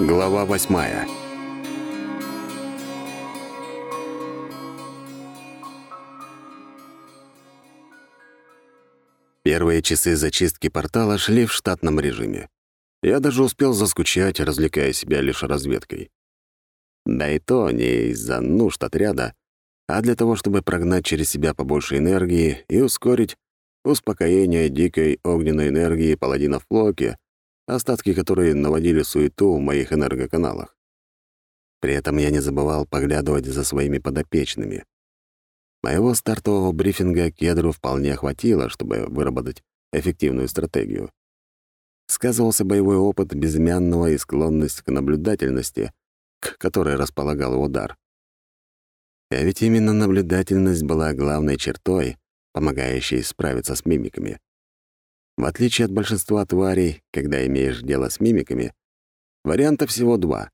Глава восьмая. Первые часы зачистки портала шли в штатном режиме. Я даже успел заскучать, развлекая себя лишь разведкой. Да и то не из-за нужд отряда, а для того, чтобы прогнать через себя побольше энергии и ускорить успокоение дикой огненной энергии паладина в Флоке, остатки которой наводили суету в моих энергоканалах. При этом я не забывал поглядывать за своими подопечными. Моего стартового брифинга кедру вполне хватило, чтобы выработать эффективную стратегию. Сказывался боевой опыт безымянного и склонность к наблюдательности, к которой располагал его дар. А ведь именно наблюдательность была главной чертой, помогающей справиться с мимиками. В отличие от большинства тварей, когда имеешь дело с мимиками, вариантов всего два.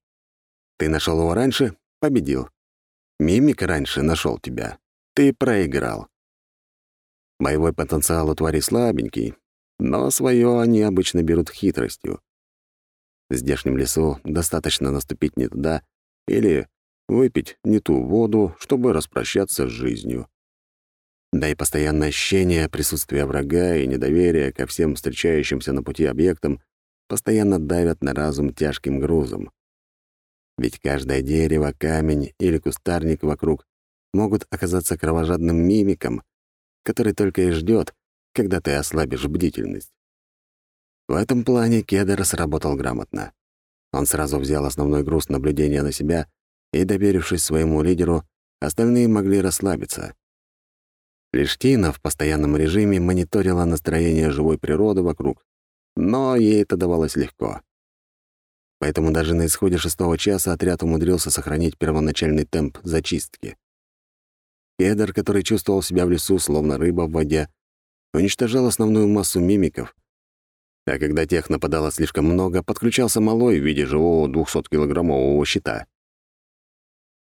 Ты нашел его раньше — победил. Мимик раньше нашел тебя. Ты проиграл. Боевой потенциал у твари слабенький, но свое они обычно берут хитростью. В здешнем лесу достаточно наступить не туда или выпить не ту воду, чтобы распрощаться с жизнью. Да и постоянное ощущение присутствия врага и недоверие ко всем встречающимся на пути объектам постоянно давят на разум тяжким грузом. Ведь каждое дерево, камень или кустарник вокруг могут оказаться кровожадным мимиком, который только и ждет, когда ты ослабишь бдительность. В этом плане Кедр сработал грамотно. Он сразу взял основной груз наблюдения на себя и, доверившись своему лидеру, остальные могли расслабиться. Лишь в постоянном режиме мониторила настроение живой природы вокруг, но ей это давалось легко. Поэтому даже на исходе шестого часа отряд умудрился сохранить первоначальный темп зачистки. Кедр, который чувствовал себя в лесу, словно рыба в воде, уничтожал основную массу мимиков, а когда тех нападало слишком много, подключался малой в виде живого 200-килограммового щита.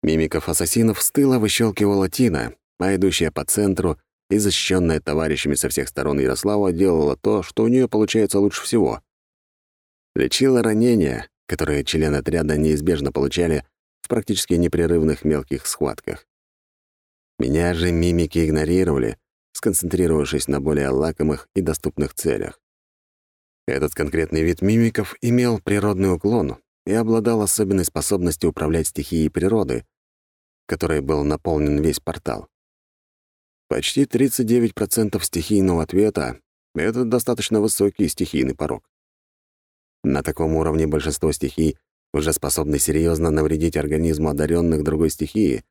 Мимиков-ассасинов с тыла выщелкивала Тина, а идущая по центру и защищенная товарищами со всех сторон Ярослава делала то, что у нее получается лучше всего. Лечила ранения, которые члены отряда неизбежно получали в практически непрерывных мелких схватках. Меня же мимики игнорировали, сконцентрировавшись на более лакомых и доступных целях. Этот конкретный вид мимиков имел природный уклон и обладал особенной способностью управлять стихией природы, которой был наполнен весь портал. Почти 39% стихийного ответа — это достаточно высокий стихийный порог. На таком уровне большинство стихий уже способны серьезно навредить организму одаренных другой стихии,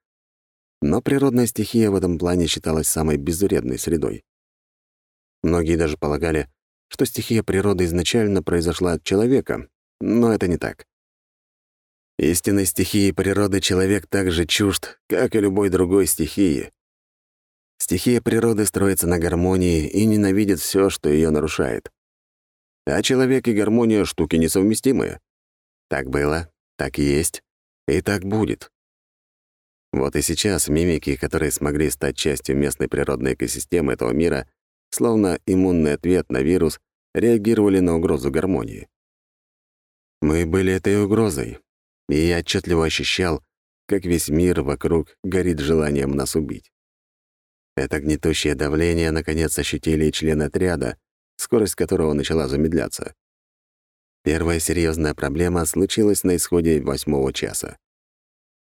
но природная стихия в этом плане считалась самой безвредной средой. Многие даже полагали, что стихия природы изначально произошла от человека, но это не так. Истинной стихии природы человек так же чужд, как и любой другой стихии. Стихия природы строится на гармонии и ненавидит все, что ее нарушает. А человек и гармония — штуки несовместимые. Так было, так есть и так будет. Вот и сейчас мимики, которые смогли стать частью местной природной экосистемы этого мира, словно иммунный ответ на вирус, реагировали на угрозу гармонии. Мы были этой угрозой, и я отчетливо ощущал, как весь мир вокруг горит желанием нас убить. Это гнетущее давление наконец ощутили и члены отряда, скорость которого начала замедляться. Первая серьезная проблема случилась на исходе восьмого часа.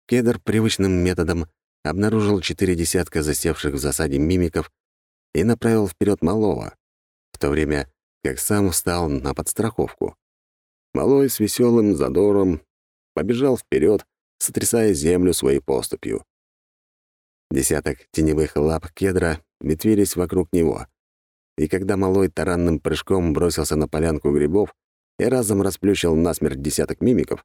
Кедр привычным методом обнаружил четыре десятка засевших в засаде мимиков и направил вперед малого, в то время как сам встал на подстраховку. Малой с веселым задором побежал вперед, сотрясая землю своей поступью. Десяток теневых лап кедра ветвились вокруг него, и когда малой таранным прыжком бросился на полянку грибов и разом расплющил насмерть десяток мимиков,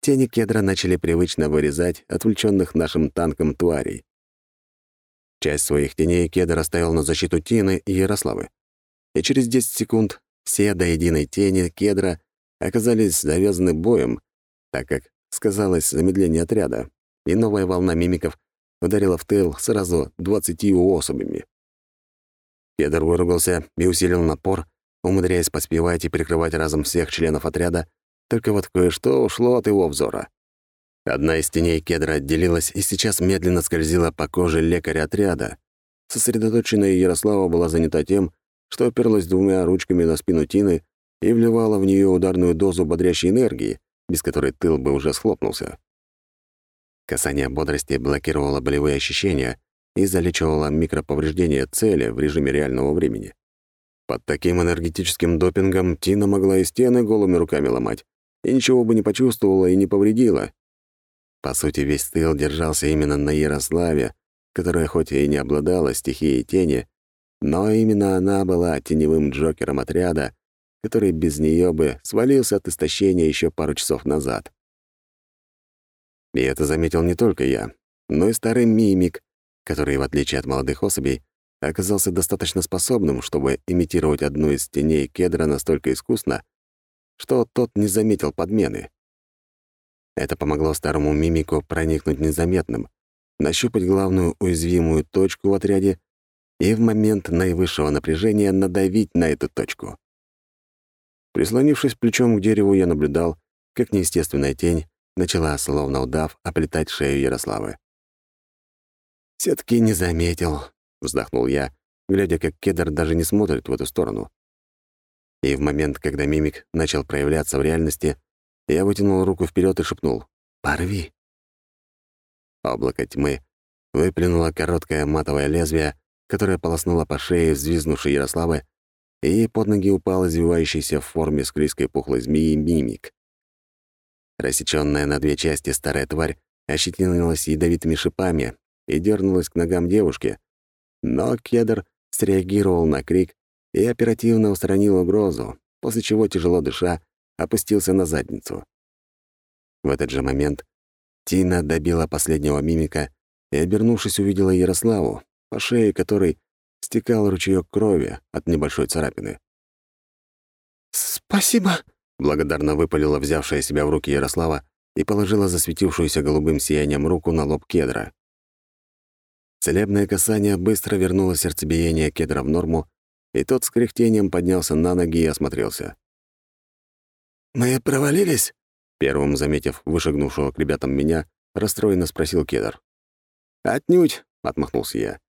Тени кедра начали привычно вырезать отвлеченных нашим танком тварей. Часть своих теней кедр оставил на защиту Тины и Ярославы. И через 10 секунд все до единой тени кедра оказались завязаны боем, так как сказалось замедление отряда, и новая волна мимиков ударила в тыл сразу двадцатью особями. Кедр выругался и усилил напор, умудряясь поспевать и прикрывать разом всех членов отряда, только вот кое-что ушло от его взора. Одна из теней кедра отделилась и сейчас медленно скользила по коже лекаря отряда. Сосредоточенная Ярослава была занята тем, что оперлась двумя ручками на спину Тины и вливала в нее ударную дозу бодрящей энергии, без которой тыл бы уже схлопнулся. Касание бодрости блокировало болевые ощущения и залечивало микроповреждения цели в режиме реального времени. Под таким энергетическим допингом Тина могла и стены голыми руками ломать, и ничего бы не почувствовала и не повредила. По сути, весь тыл держался именно на Ярославе, которая хоть и не обладала стихией тени, но именно она была теневым джокером отряда, который без нее бы свалился от истощения еще пару часов назад. И это заметил не только я, но и старый мимик, который, в отличие от молодых особей, оказался достаточно способным, чтобы имитировать одну из теней кедра настолько искусно, что тот не заметил подмены. Это помогло старому мимику проникнуть незаметным, нащупать главную уязвимую точку в отряде и в момент наивысшего напряжения надавить на эту точку. Прислонившись плечом к дереву, я наблюдал, как неестественная тень начала, словно удав, оплетать шею Ярославы. все таки не заметил», — вздохнул я, глядя, как кедр даже не смотрит в эту сторону. И в момент, когда мимик начал проявляться в реальности, я вытянул руку вперед и шепнул «Порви». Облако тьмы выплюнуло короткое матовое лезвие, которое полоснуло по шее взвизнувшей Ярославы, и под ноги упал извивающийся в форме склизкой пухлой змеи мимик. Рассечённая на две части старая тварь ощетинилась ядовитыми шипами и дернулась к ногам девушки, но кедр среагировал на крик и оперативно устранил угрозу, после чего, тяжело дыша, опустился на задницу. В этот же момент Тина добила последнего мимика и, обернувшись, увидела Ярославу, по шее которой стекал ручеёк крови от небольшой царапины. «Спасибо», — благодарно выпалила взявшая себя в руки Ярослава и положила засветившуюся голубым сиянием руку на лоб кедра. Целебное касание быстро вернуло сердцебиение кедра в норму, и тот с кряхтением поднялся на ноги и осмотрелся. «Мы провалились?» Первым, заметив вышагнувшего к ребятам меня, расстроенно спросил кедр. «Отнюдь», — отмахнулся я.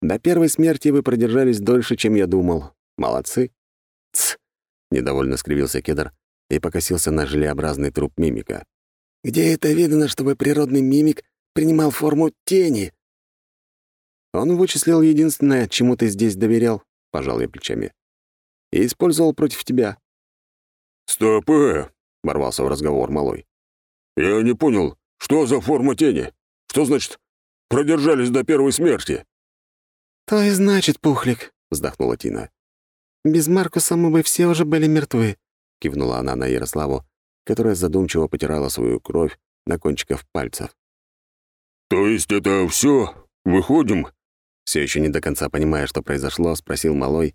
«До первой смерти вы продержались дольше, чем я думал. Молодцы». «Тсс», — недовольно скривился кедр и покосился на желеобразный труп мимика. «Где это видно, чтобы природный мимик принимал форму тени?» «Он вычислил единственное, чему ты здесь доверял», — пожал я плечами, «и использовал против тебя». «Стопы!» — ворвался в разговор малой. «Я не понял, что за форма тени? Что значит «продержались до первой смерти»?» «То и значит, Пухлик», — вздохнула Тина. «Без Маркуса мы бы все уже были мертвы», — кивнула она на Ярославу, которая задумчиво потирала свою кровь на кончиках пальцев. «То есть это все? Выходим?» Все еще не до конца понимая, что произошло, спросил малой,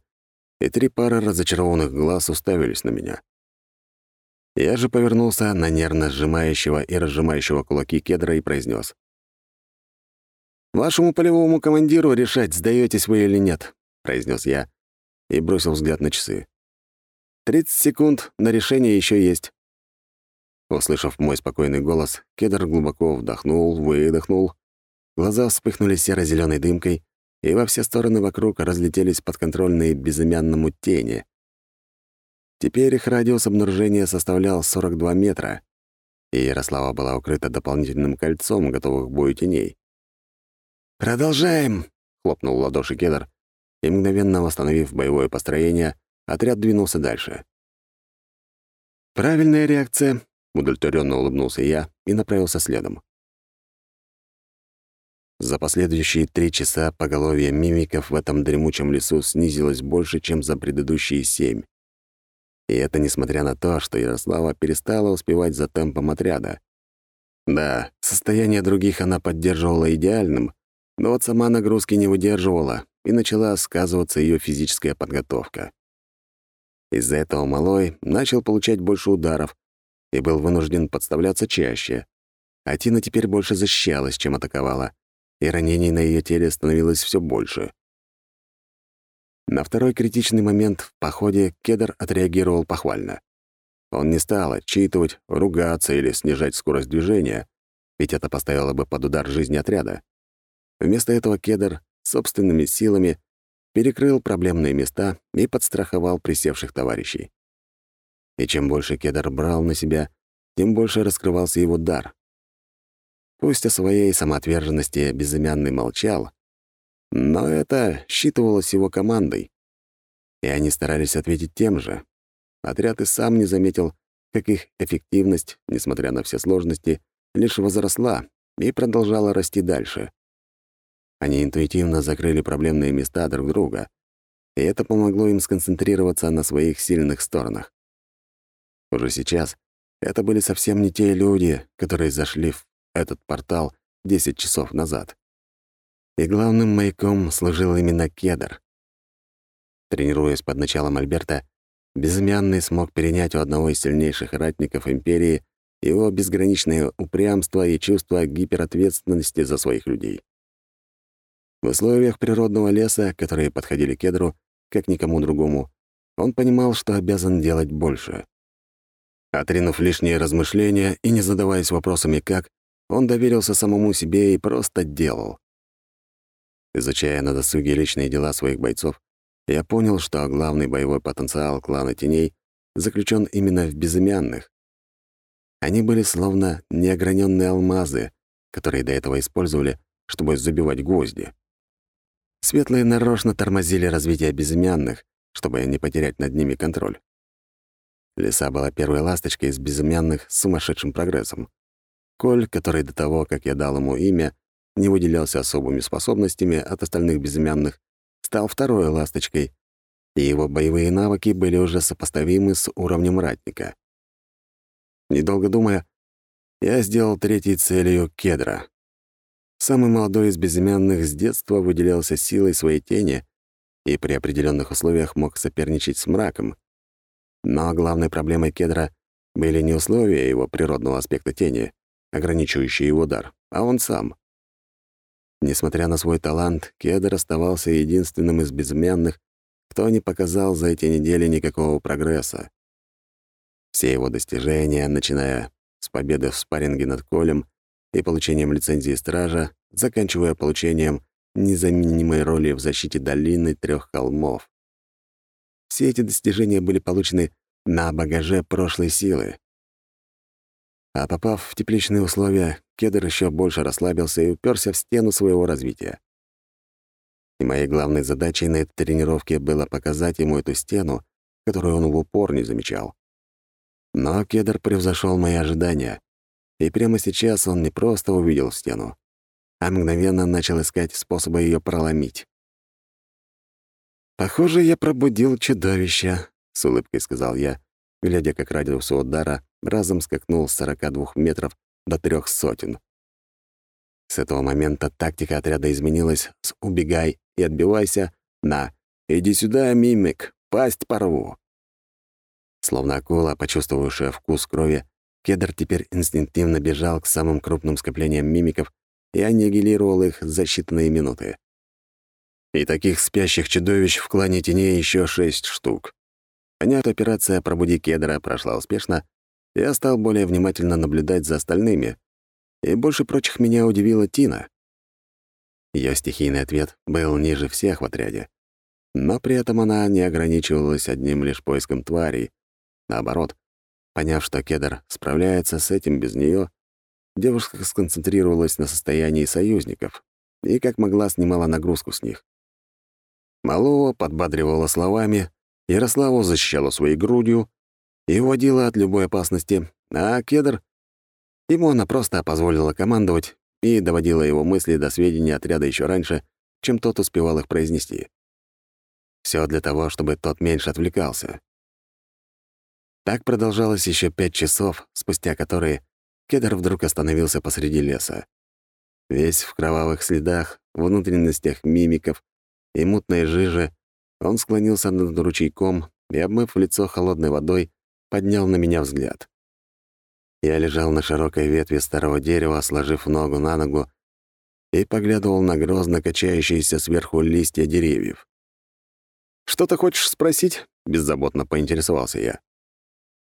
и три пары разочарованных глаз уставились на меня. Я же повернулся на нервно сжимающего и разжимающего кулаки кедра и произнес: «Вашему полевому командиру решать, сдаетесь вы или нет», — произнес я и бросил взгляд на часы. «Тридцать секунд, на решение еще есть». Услышав мой спокойный голос, кедр глубоко вдохнул, выдохнул. Глаза вспыхнули серо зеленой дымкой, и во все стороны вокруг разлетелись подконтрольные безымянному тени. Теперь их радиус обнаружения составлял 42 метра, и Ярослава была укрыта дополнительным кольцом готовых к бою теней. «Продолжаем!» — хлопнул в ладоши Кедр, и, мгновенно восстановив боевое построение, отряд двинулся дальше. «Правильная реакция», — удовлетворенно улыбнулся я и направился следом. За последующие три часа поголовье мимиков в этом дремучем лесу снизилось больше, чем за предыдущие семь. И это несмотря на то, что Ярослава перестала успевать за темпом отряда. Да, состояние других она поддерживала идеальным, но вот сама нагрузки не выдерживала, и начала сказываться ее физическая подготовка. Из-за этого Малой начал получать больше ударов и был вынужден подставляться чаще. А Тина теперь больше защищалась, чем атаковала, и ранений на ее теле становилось все больше. На второй критичный момент в походе Кедр отреагировал похвально. Он не стал отчитывать, ругаться или снижать скорость движения, ведь это поставило бы под удар жизни отряда. Вместо этого Кедр собственными силами перекрыл проблемные места и подстраховал присевших товарищей. И чем больше Кедр брал на себя, тем больше раскрывался его дар. Пусть о своей самоотверженности безымянный молчал, но это считывалось его командой, и они старались ответить тем же. Отряд и сам не заметил, как их эффективность, несмотря на все сложности, лишь возросла и продолжала расти дальше. Они интуитивно закрыли проблемные места друг друга, и это помогло им сконцентрироваться на своих сильных сторонах. Уже сейчас это были совсем не те люди, которые зашли в этот портал 10 часов назад. И главным маяком служил именно кедр. Тренируясь под началом Альберта, Безымянный смог перенять у одного из сильнейших ратников Империи его безграничное упрямство и чувство гиперответственности за своих людей. В условиях природного леса, которые подходили кедру, как никому другому, он понимал, что обязан делать больше. Отринув лишние размышления и не задаваясь вопросами «как», он доверился самому себе и просто делал. Изучая на досуге личные дела своих бойцов, я понял, что главный боевой потенциал клана Теней заключен именно в безымянных. Они были словно неограненные алмазы, которые до этого использовали, чтобы забивать гвозди. Светлые нарочно тормозили развитие безымянных, чтобы не потерять над ними контроль. Лиса была первой ласточкой из безымянных с сумасшедшим прогрессом. Коль, который до того, как я дал ему имя, не выделялся особыми способностями от остальных безымянных, стал второй ласточкой, и его боевые навыки были уже сопоставимы с уровнем ратника. Недолго думая, я сделал третьей целью кедра. Самый молодой из безымянных с детства выделялся силой своей тени и при определенных условиях мог соперничать с мраком. Но главной проблемой кедра были не условия его природного аспекта тени, ограничивающие его дар, а он сам. Несмотря на свой талант, кедр оставался единственным из безымянных, кто не показал за эти недели никакого прогресса. Все его достижения, начиная с победы в спарринге над Колем и получением лицензии стража, заканчивая получением незаменимой роли в защите долины трех холмов. Все эти достижения были получены на багаже прошлой силы. А попав в тепличные условия, кедр еще больше расслабился и уперся в стену своего развития. И моей главной задачей на этой тренировке было показать ему эту стену, которую он в упор не замечал. Но кедр превзошел мои ожидания, и прямо сейчас он не просто увидел стену, а мгновенно начал искать способы ее проломить. «Похоже, я пробудил чудовище», — с улыбкой сказал я, глядя, как радиус удара разом скакнул с 42 метров до трех сотен. С этого момента тактика отряда изменилась с «убегай и отбивайся» на «иди сюда, мимик, пасть порву». Словно акула, почувствовавшая вкус крови, Кедр теперь инстинктивно бежал к самым крупным скоплениям мимиков и аннигилировал их за считанные минуты. И таких спящих чудовищ в клане теней еще шесть штук. Понятно, операция «Пробуди Кедра» прошла успешно, я стал более внимательно наблюдать за остальными, и больше прочих меня удивила Тина. Ее стихийный ответ был ниже всех в отряде, но при этом она не ограничивалась одним лишь поиском тварей. Наоборот, поняв, что Кедр справляется с этим без нее, девушка сконцентрировалась на состоянии союзников и как могла снимала нагрузку с них. Малова подбадривала словами, Ярославу защищала своей грудью, и уводила от любой опасности, а кедр... Ему она просто позволила командовать и доводила его мысли до сведения отряда еще раньше, чем тот успевал их произнести. Все для того, чтобы тот меньше отвлекался. Так продолжалось еще пять часов, спустя которые кедр вдруг остановился посреди леса. Весь в кровавых следах, внутренностях мимиков и мутной жиже, он склонился над ручейком и, обмыв лицо холодной водой, поднял на меня взгляд. Я лежал на широкой ветви старого дерева, сложив ногу на ногу, и поглядывал на грозно качающиеся сверху листья деревьев. «Что ты хочешь спросить?» — беззаботно поинтересовался я.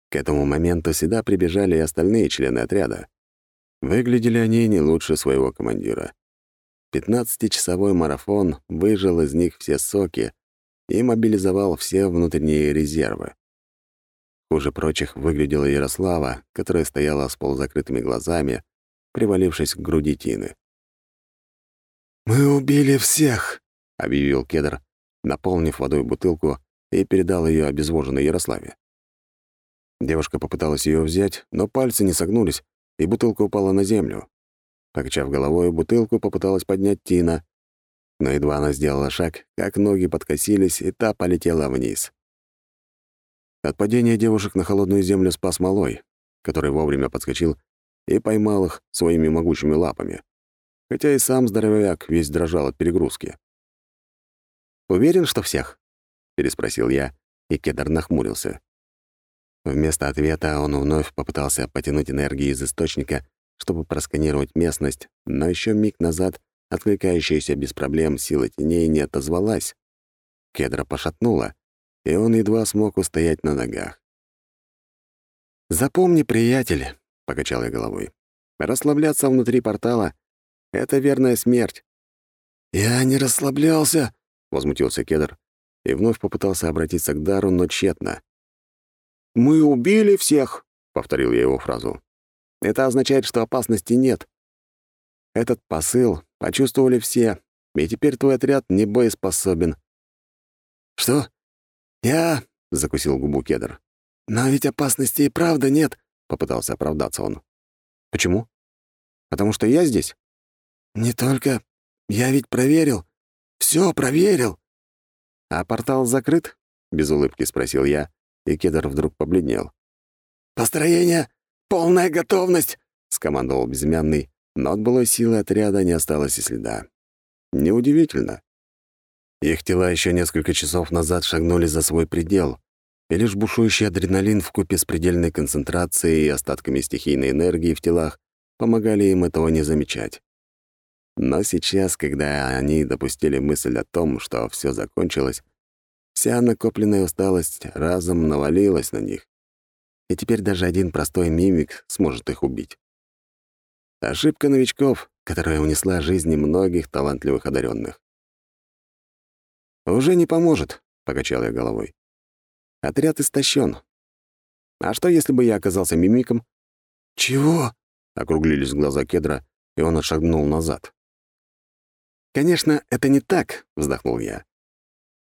К этому моменту сюда прибежали и остальные члены отряда. Выглядели они не лучше своего командира. Пятнадцатичасовой марафон выжил из них все соки и мобилизовал все внутренние резервы. Хуже прочих выглядела Ярослава, которая стояла с полузакрытыми глазами, привалившись к груди Тины. «Мы убили всех!» — объявил Кедр, наполнив водой бутылку и передал ее обезвоженной Ярославе. Девушка попыталась ее взять, но пальцы не согнулись, и бутылка упала на землю. Покачав головой, бутылку попыталась поднять Тина, но едва она сделала шаг, как ноги подкосились, и та полетела вниз. От падения девушек на холодную землю спас Малой, который вовремя подскочил и поймал их своими могучими лапами. Хотя и сам здоровяк весь дрожал от перегрузки. «Уверен, что всех?» — переспросил я, и Кедр нахмурился. Вместо ответа он вновь попытался потянуть энергию из источника, чтобы просканировать местность, но еще миг назад откликающаяся без проблем сила теней не отозвалась. Кедра пошатнула, и он едва смог устоять на ногах. «Запомни, приятель», — покачал я головой, — «расслабляться внутри портала — это верная смерть». «Я не расслаблялся», — возмутился Кедр и вновь попытался обратиться к Дару, но тщетно. «Мы убили всех», — повторил я его фразу. «Это означает, что опасности нет. Этот посыл почувствовали все, и теперь твой отряд не боеспособен». «Что? Я...» — закусил губу Кедр. «Но ведь опасности и правда нет», — попытался оправдаться он. «Почему? Потому что я здесь?» «Не только. Я ведь проверил. Все проверил». «А портал закрыт?» — без улыбки спросил я, и Кедр вдруг побледнел. «Построение! Полная готовность!» — скомандовал безымянный, но от былой силы отряда не осталось и следа. Неудивительно. Их тела еще несколько часов назад шагнули за свой предел, и лишь бушующий адреналин вкупе с предельной концентрацией и остатками стихийной энергии в телах помогали им этого не замечать. Но сейчас, когда они допустили мысль о том, что все закончилось, Вся накопленная усталость разом навалилась на них, и теперь даже один простой мимик сможет их убить. Ошибка новичков, которая унесла жизни многих талантливых одаренных. «Уже не поможет», — покачал я головой. «Отряд истощен. А что, если бы я оказался мимиком?» «Чего?» — округлились глаза кедра, и он отшагнул назад. «Конечно, это не так», — вздохнул я.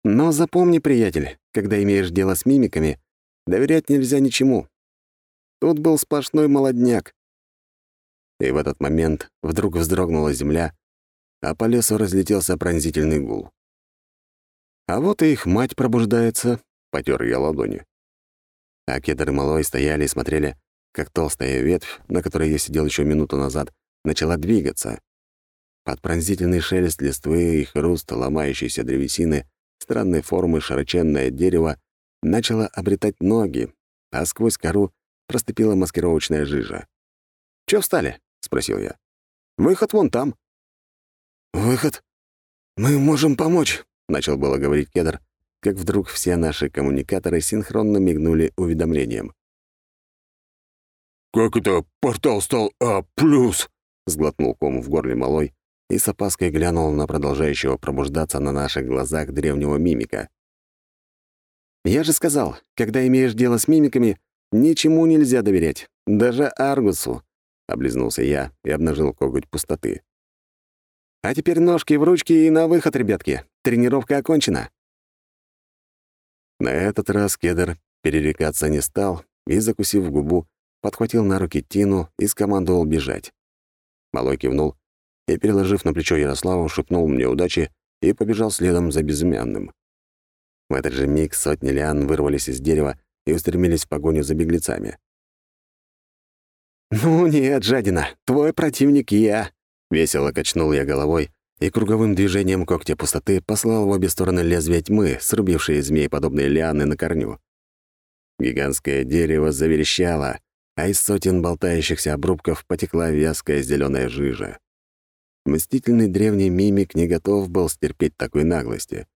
Но запомни, приятель, когда имеешь дело с мимиками, доверять нельзя ничему. Тут был сплошной молодняк. И в этот момент вдруг вздрогнула земля, а по лесу разлетелся пронзительный гул. «А вот и их мать пробуждается», — потер я ладони. А кедр и малой стояли и смотрели, как толстая ветвь, на которой я сидел еще минуту назад, начала двигаться. Под пронзительный шелест листвы и хруст ломающейся древесины странной формы широченное дерево начало обретать ноги, а сквозь кору проступила маскировочная жижа. «Чё встали?» — спросил я. «Выход вон там». «Выход? Мы можем помочь», — начал было говорить Кедр, как вдруг все наши коммуникаторы синхронно мигнули уведомлением. «Как это портал стал А+,» — сглотнул ком в горле малой, и с опаской глянул на продолжающего пробуждаться на наших глазах древнего мимика. «Я же сказал, когда имеешь дело с мимиками, ничему нельзя доверять, даже Аргусу», — облизнулся я и обнажил коготь пустоты. «А теперь ножки в ручки и на выход, ребятки. Тренировка окончена». На этот раз Кедр перерекаться не стал и, закусив губу, подхватил на руки Тину и скомандовал бежать. Малой кивнул и, переложив на плечо Ярославу, шепнул мне удачи и побежал следом за безымянным. В этот же миг сотни лиан вырвались из дерева и устремились в погоню за беглецами. «Ну нет, жадина, твой противник я!» Весело качнул я головой и круговым движением когтя пустоты послал в обе стороны лезвия тьмы, срубившие змееподобные лианы на корню. Гигантское дерево заверещало, а из сотен болтающихся обрубков потекла вязкая зеленая жижа. Мстительный древний мимик не готов был стерпеть такой наглости.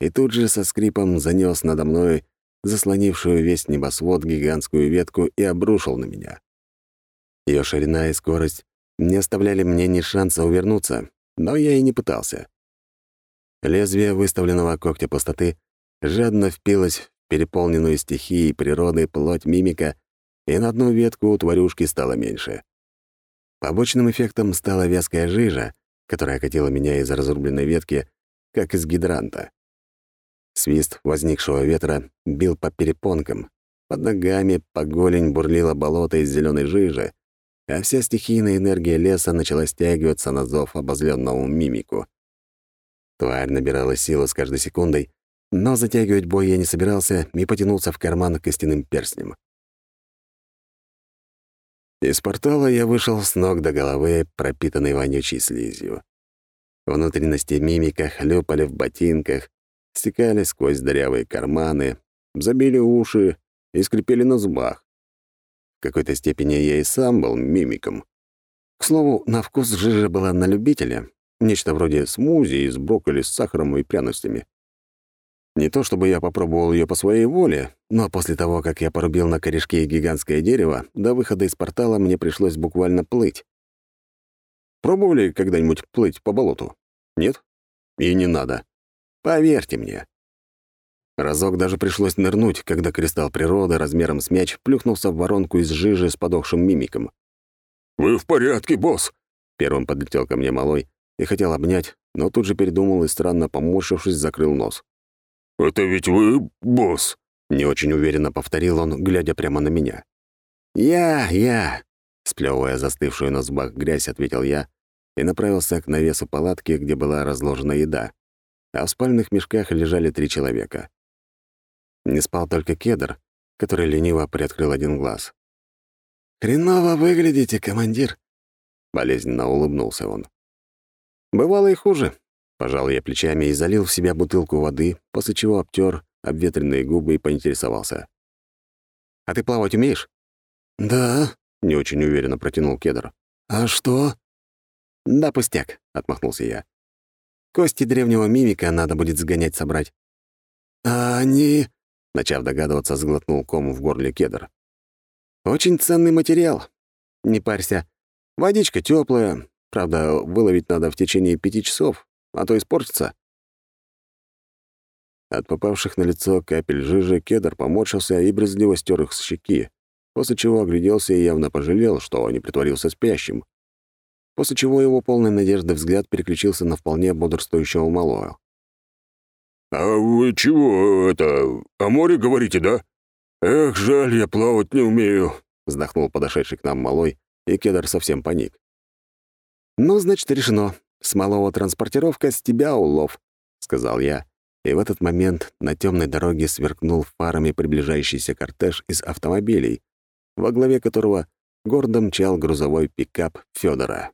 И тут же со скрипом занес надо мной заслонившую весь небосвод гигантскую ветку, и обрушил на меня. Ее ширина и скорость не оставляли мне ни шанса увернуться, но я и не пытался. Лезвие выставленного когтя пустоты жадно впилось в переполненную стихией природы плоть мимика, и на одну ветку у тварюшки стало меньше. Побочным эффектом стала вязкая жижа, которая окатила меня из разрубленной ветки, как из гидранта. Свист возникшего ветра бил по перепонкам. Под ногами по голень бурлило болото из зеленой жижи, а вся стихийная энергия леса начала стягиваться на зов обозленному мимику. Тварь набирала силу с каждой секундой, но затягивать бой я не собирался и потянулся в карман костяным перстнем. Из портала я вышел с ног до головы, пропитанной вонючей слизью. Внутренности мимика хлюпали в ботинках, стекали сквозь дырявые карманы, забили уши и скрипели на зубах. В какой-то степени я и сам был мимиком. К слову, на вкус жижа была на любителя, нечто вроде смузи из брокколи с сахаром и пряностями. Не то чтобы я попробовал ее по своей воле, но после того, как я порубил на корешке гигантское дерево, до выхода из портала мне пришлось буквально плыть. Пробовали когда-нибудь плыть по болоту? Нет? И не надо. Поверьте мне. Разок даже пришлось нырнуть, когда кристалл природы размером с мяч плюхнулся в воронку из жижи с подохшим мимиком. «Вы в порядке, босс?» Первым подлетел ко мне малой и хотел обнять, но тут же передумал и, странно поморщившись, закрыл нос. «Это ведь вы, босс?» — не очень уверенно повторил он, глядя прямо на меня. «Я, я!» — сплёвывая застывшую на зубах грязь, ответил я и направился к навесу палатки, где была разложена еда, а в спальных мешках лежали три человека. Не спал только кедр, который лениво приоткрыл один глаз. «Хреново выглядите, командир!» Болезненно улыбнулся он. «Бывало и хуже. Пожал я плечами и залил в себя бутылку воды, после чего обтер обветренные губы и поинтересовался. «А ты плавать умеешь?» «Да», — не очень уверенно протянул кедр. «А что?» «Да, пустяк», — отмахнулся я. «Кости древнего мимика надо будет сгонять собрать». «А они...» — начав догадываться, сглотнул ком в горле кедр. «Очень ценный материал. Не парься. Водичка теплая, правда, выловить надо в течение пяти часов, а то испортится. От попавших на лицо капель жижи кедр поморщился и брезгливо стер их с щеки, после чего огляделся и явно пожалел, что не притворился спящим. После чего его полный надежды взгляд переключился на вполне бодрствующего малого. «А вы чего, это, о море говорите, да? Эх, жаль, я плавать не умею», — вздохнул подошедший к нам малой, и кедр совсем паник. «Ну, значит, решено. С малого транспортировка, с тебя улов», — сказал я, и в этот момент на темной дороге сверкнул фарами приближающийся кортеж из автомобилей, во главе которого гордо мчал грузовой пикап Федора.